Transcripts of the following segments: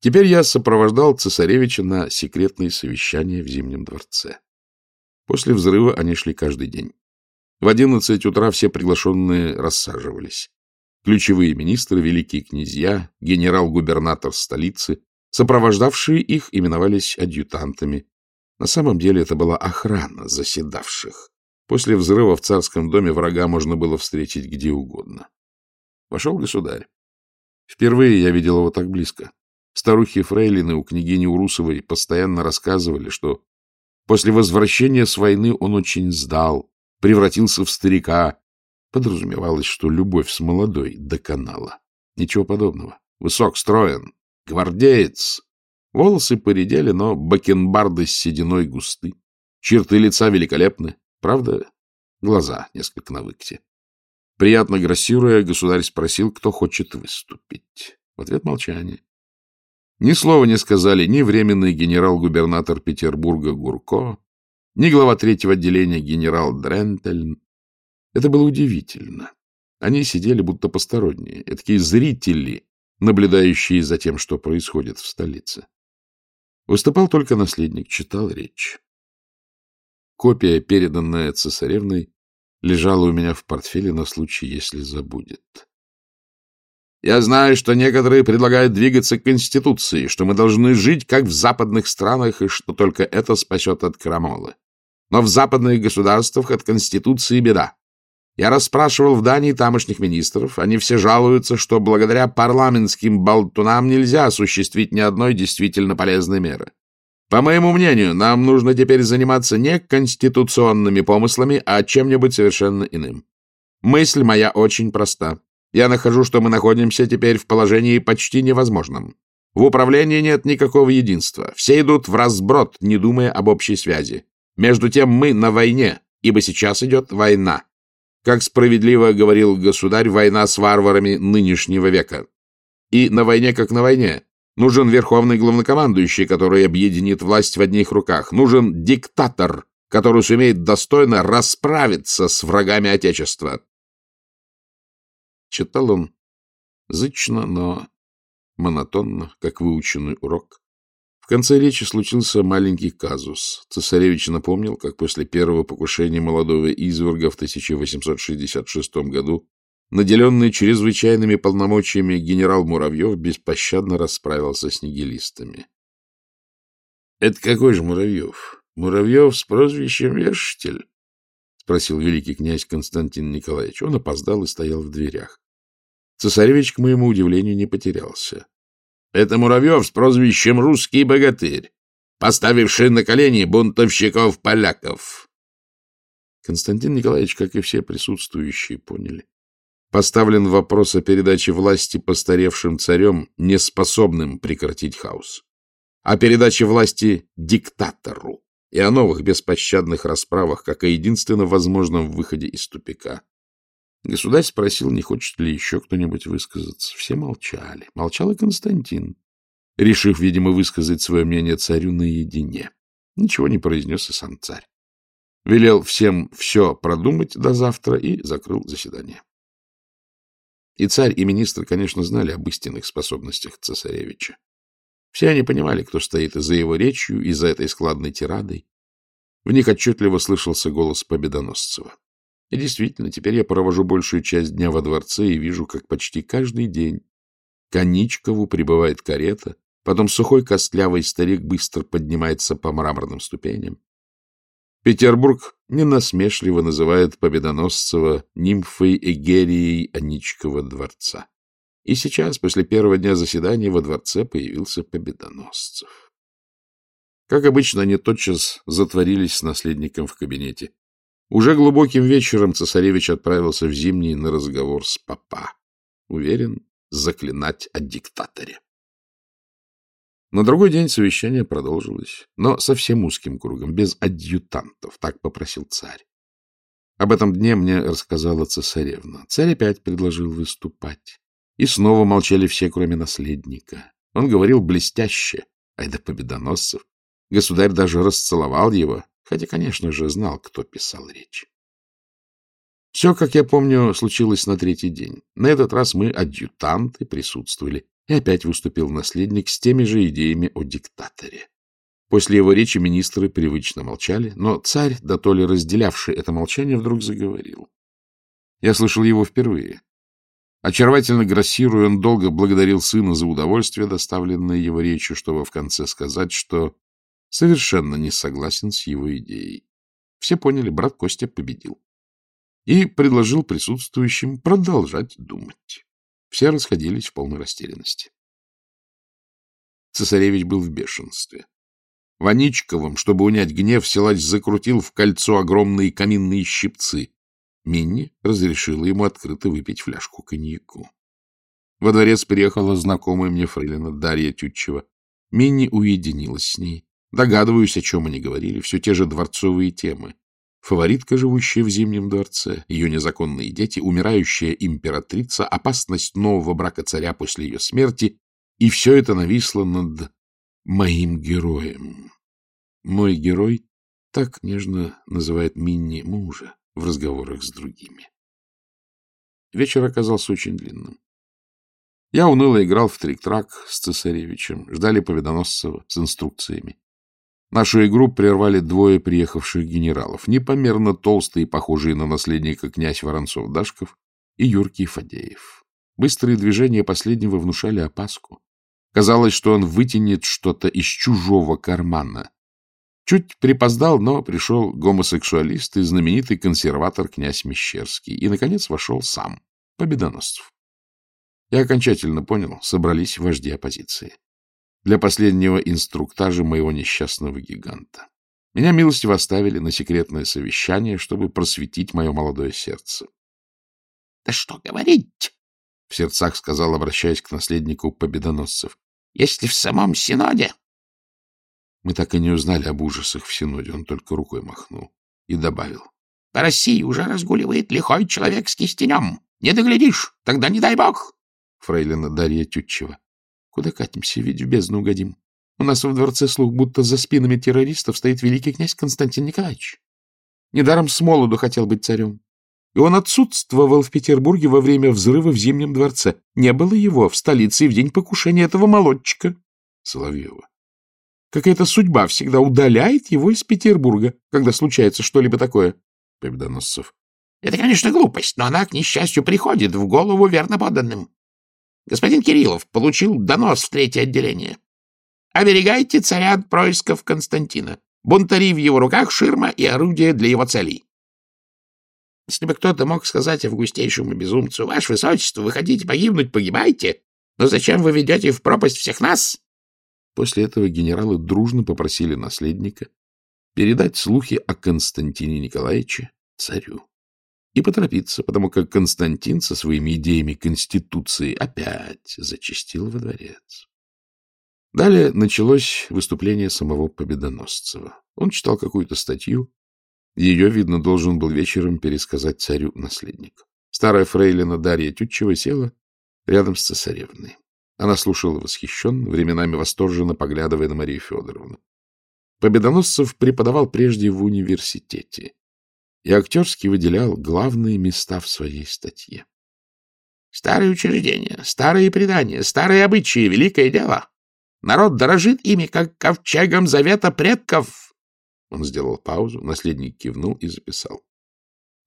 Теперь я сопровождал цесаревича на секретные совещания в Зимнем дворце. После взрыва они шли каждый день. В одиннадцать утра все приглашенные рассаживались. Ключевые министры, великие князья, генерал-губернатор столицы, сопровождавшие их, именовались адъютантами. На самом деле это была охрана заседавших. После взрыва в царском доме врага можно было встретить где угодно. Вошел государь. Впервые я видел его так близко. Старухи Фрейлины у княгини Урусовой постоянно рассказывали, что после возвращения с войны он очень сдал, превратился в старика. Подразумевалось, что любовь с молодой доконала. Ничего подобного. Высок, строен, гвардеец. Волосы поредели, но бакенбарды с сединой густы. Черты лица великолепны. Правда, глаза несколько на выкте. Приятно грассируя, государь спросил, кто хочет выступить. В ответ молчание. Ни слова не сказали ни временный генерал-губернатор Петербурга Гурко, ни глава третьего отделения генерал Дрентельн. Это было удивительно. Они сидели будто посторонние, такие зрители, наблюдающие за тем, что происходит в столице. Выступал только наследник, читал речь. Копия, переданная цесаревной, лежала у меня в портфеле на случай, если забудет. Я знаю, что некоторые предлагают двигаться к Конституции, что мы должны жить, как в западных странах, и что только это спасет от крамолы. Но в западных государствах от Конституции беда. Я расспрашивал в Дании тамошних министров. Они все жалуются, что благодаря парламентским болтунам нельзя осуществить ни одной действительно полезной меры. По моему мнению, нам нужно теперь заниматься не конституционными помыслами, а чем-нибудь совершенно иным. Мысль моя очень проста. Я нахожу, что мы находимся теперь в положении почти невозможном. В управлении нет никакого единства. Все идут в разброд, не думая об общей связи. Между тем мы на войне, ибо сейчас идет война. Как справедливо говорил государь, война с варварами нынешнего века. И на войне, как на войне, Нужен верховный главнокомандующий, который объединит власть в одних руках. Нужен диктатор, который сумеет достойно расправиться с врагами Отечества. Читал он зычно, но монотонно, как выученный урок. В конце речи случился маленький казус. Цесаревич напомнил, как после первого покушения молодого изверга в 1866 году Наделенный чрезвычайными полномочиями генерал Муравьев беспощадно расправился с нигилистами. — Это какой же Муравьев? Муравьев с прозвищем Вешитель? — спросил великий князь Константин Николаевич. Он опоздал и стоял в дверях. Цесаревич, к моему удивлению, не потерялся. — Это Муравьев с прозвищем Русский богатырь, поставивший на колени бунтовщиков-поляков. Константин Николаевич, как и все присутствующие, поняли поставлен вопрос о передаче власти постаревшим царем, неспособным прекратить хаос, о передаче власти диктатору и о новых беспощадных расправах, как о единственно возможном выходе из тупика. Государь спросил, не хочет ли еще кто-нибудь высказаться. Все молчали. Молчал и Константин, решив, видимо, высказать свое мнение царю наедине. Ничего не произнес и сам царь. Велел всем все продумать до завтра и закрыл заседание. И царь, и министры, конечно, знали об истинных способностях цесаревича. Все они понимали, кто стоит и за его речью, и за этой складной тирадой. В них отчетливо слышался голос Победоносцева. И действительно, теперь я провожу большую часть дня во дворце и вижу, как почти каждый день к Аничкову прибывает карета, потом сухой костлявый старик быстро поднимается по мраморным ступеням, Петербург ненасмешливо называет Победоносцева нимфой Эгерией Аничкова дворца. И сейчас, после первого дня заседания, во дворце появился Победоносцев. Как обычно, они тотчас затворились с наследником в кабинете. Уже глубоким вечером цесаревич отправился в Зимний на разговор с папа. Уверен, заклинать о диктаторе. На другой день совещание продолжилось, но совсем узким кругом, без адъютантов, так попросил царь. Об этом дне мне рассказала цесаревна. Царь опять предложил выступать. И снова молчали все, кроме наследника. Он говорил блестяще, ай да победоносцев. Государь даже расцеловал его, хотя, конечно же, знал, кто писал речь. Все, как я помню, случилось на третий день. На этот раз мы, адъютанты, присутствовали. И опять выступил наследник с теми же идеями о диктаторе. После его речи министры привычно молчали, но царь, да то ли разделявший это молчание, вдруг заговорил. Я слышал его впервые. Очаровательно грассируя, он долго благодарил сына за удовольствие, доставленное его речью, чтобы в конце сказать, что совершенно не согласен с его идеей. Все поняли, брат Костя победил. И предложил присутствующим продолжать думать. Все расходились в полной растерянности. Цесаревич был в бешенстве. Ваничковым, чтобы унять гнев, силач закрутил в кольцо огромные каминные щипцы. Минни разрешила ему открыто выпить фляжку коньяку. Во дворец приехала знакомая мне фрейлина Дарья Тютчева. Минни уединилась с ней. Догадываюсь, о чем они говорили, все те же дворцовые темы. Фаворитка, живущая в Зимнем дворце, ее незаконные дети, умирающая императрица, опасность нового брака царя после ее смерти, и все это нависло над моим героем. Мой герой так нежно называет Минни мужа в разговорах с другими. Вечер оказался очень длинным. Я уныло играл в трик-трак с цесаревичем, ждали Победоносцева с инструкциями. Нашу игру прервали двое приехавших генералов, непомерно толстые, похожие на наследника князь Воронцов-Дашков и Юркий Фадеев. Быстрые движения последнего внушали опаску. Казалось, что он вытянет что-то из чужого кармана. Чуть припоздал, но пришел гомосексуалист и знаменитый консерватор князь Мещерский. И, наконец, вошел сам, Победоносцев. Я окончательно понял, собрались вожди оппозиции для последнего инструктажа моего несчастного гиганта. Меня милостиво оставили на секретное совещание, чтобы просветить мое молодое сердце. — Да что говорить? — в сердцах сказал, обращаясь к наследнику победоносцев. — Если в самом Синоде... Мы так и не узнали об ужасах в Синоде, он только рукой махнул и добавил. — По России уже разгуливает лихой человек с кистенем. Не доглядишь, тогда не дай бог. Фрейлина Дарья Тютчева. Куда катимся, ведь в бездну угодим. У нас в дворце слух, будто за спинами террористов стоит великий князь Константин Николаевич. Недаром с молоду хотел быть царем. И он отсутствовал в Петербурге во время взрыва в Зимнем дворце. Не было его в столице и в день покушения этого молодчика. Соловьева. Какая-то судьба всегда удаляет его из Петербурга, когда случается что-либо такое. Победоносцев. Это, конечно, глупость, но она, к несчастью, приходит в голову верно поданным. Господин Кириллов получил донос в третье отделение. Оберегайте царя от происков Константина. Бунтари в его руках, ширма и орудие для его целей. Если бы кто-то мог сказать августейшему безумцу, «Ваше Высочество, вы хотите погибнуть, погибайте, но зачем вы ведете в пропасть всех нас?» После этого генералы дружно попросили наследника передать слухи о Константине Николаевиче царю и поторопиться, потому как Константин со своими идеями Конституции опять зачастил во дворец. Далее началось выступление самого Победоносцева. Он читал какую-то статью. Ее, видно, должен был вечером пересказать царю наследник. Старая фрейлина Дарья Тютчева села рядом с цесаревной. Она слушала восхищенно, временами восторженно поглядывая на Марию Федоровну. Победоносцев преподавал прежде в университете и актерски выделял главные места в своей статье. Старые учреждения, старые предания, старые обычаи — великое дело. Народ дорожит ими, как ковчегом завета предков. Он сделал паузу, наследник кивнул и записал.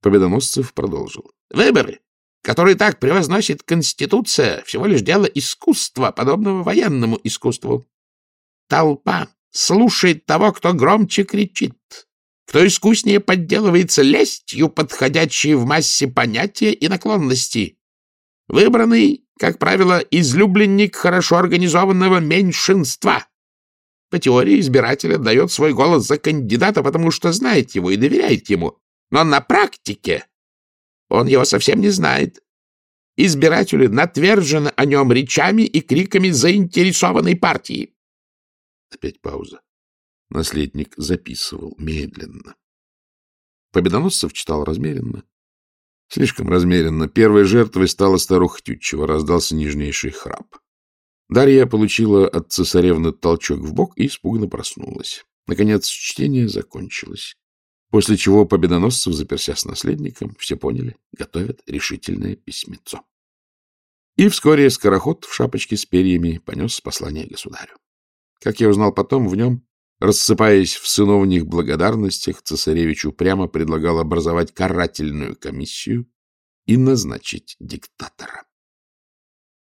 Победоносцев продолжил. Выборы, которые так превозносит Конституция, всего лишь дело искусства, подобного военному искусству. Толпа слушает того, кто громче кричит, кто искуснее подделывается лестью, подходящей в массе понятия и наклонности. Выбранный, как правило, излюбленник хорошо организованного меньшинства. По теории избиратель отдает свой голос за кандидата, потому что знает его и доверяет ему. Но на практике он его совсем не знает. Избиратели натвержены о нем речами и криками заинтересованной партии. Опять пауза. Наследник записывал медленно. Победоносцев читал размеренно. Слишком размеренно. Первой жертвой стала старуха Тютчева. Раздался нежнейший храп. Дарья получила от цесаревны толчок в бок и испуганно проснулась. Наконец, чтение закончилось. После чего Победоносцев, заперся с наследником, все поняли, готовят решительное письмецо. И вскоре скороход в шапочке с перьями понес послание государю. Как я узнал потом, в нем, рассыпаясь в сыновних благодарностях, цесаревич упрямо предлагал образовать карательную комиссию и назначить диктатора.